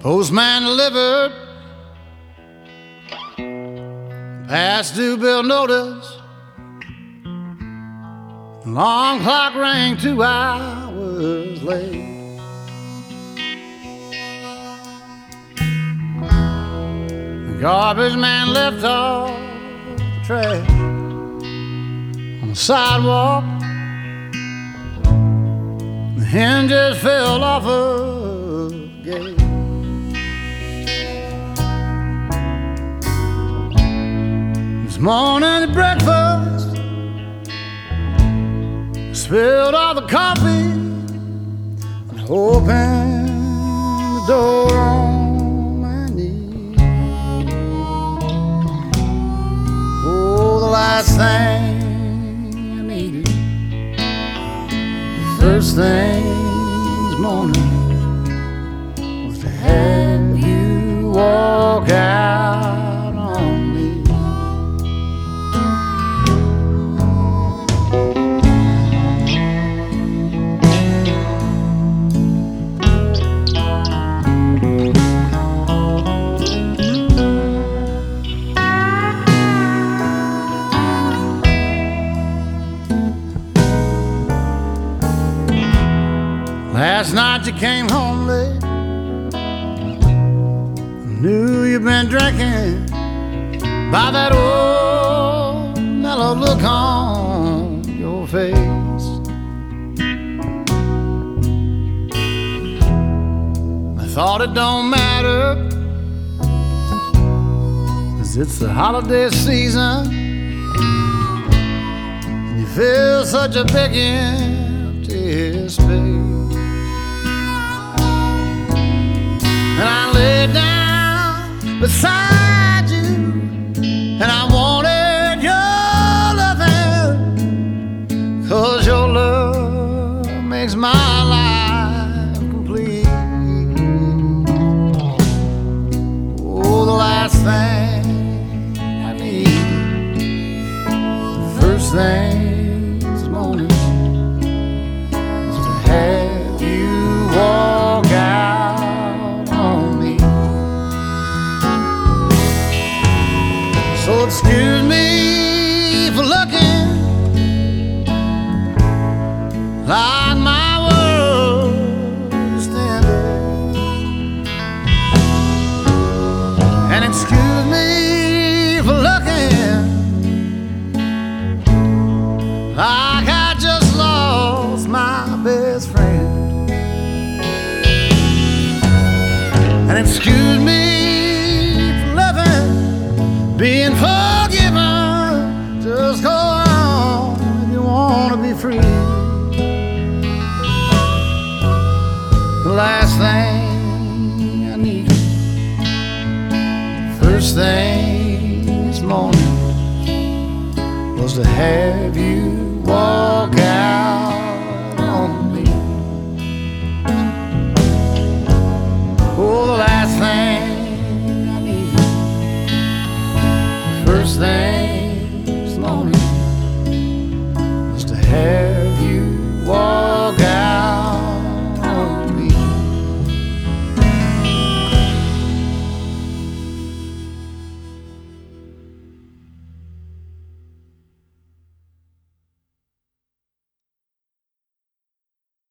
Postman delivered. Past due bill notice. Long clock rang two hours late. The garbage man left off the trash on the sidewalk. The hinges fell off a morning at breakfast, spilled all the coffee and opened the door on my knee. Oh, the last thing I needed, the first thing this morning was to have Last night you came home late. Knew you've been drinking by that old mellow look on your face. I thought it don't matter, cause it's the holiday season. And you feel such a big empty space. Down beside you, and I wanted your cause your love makes my life complete. Oh, the last thing I need, first thing excuse me for loving, being forgiven. Just go on if you want to be free. The last thing I need, first thing this morning was to have you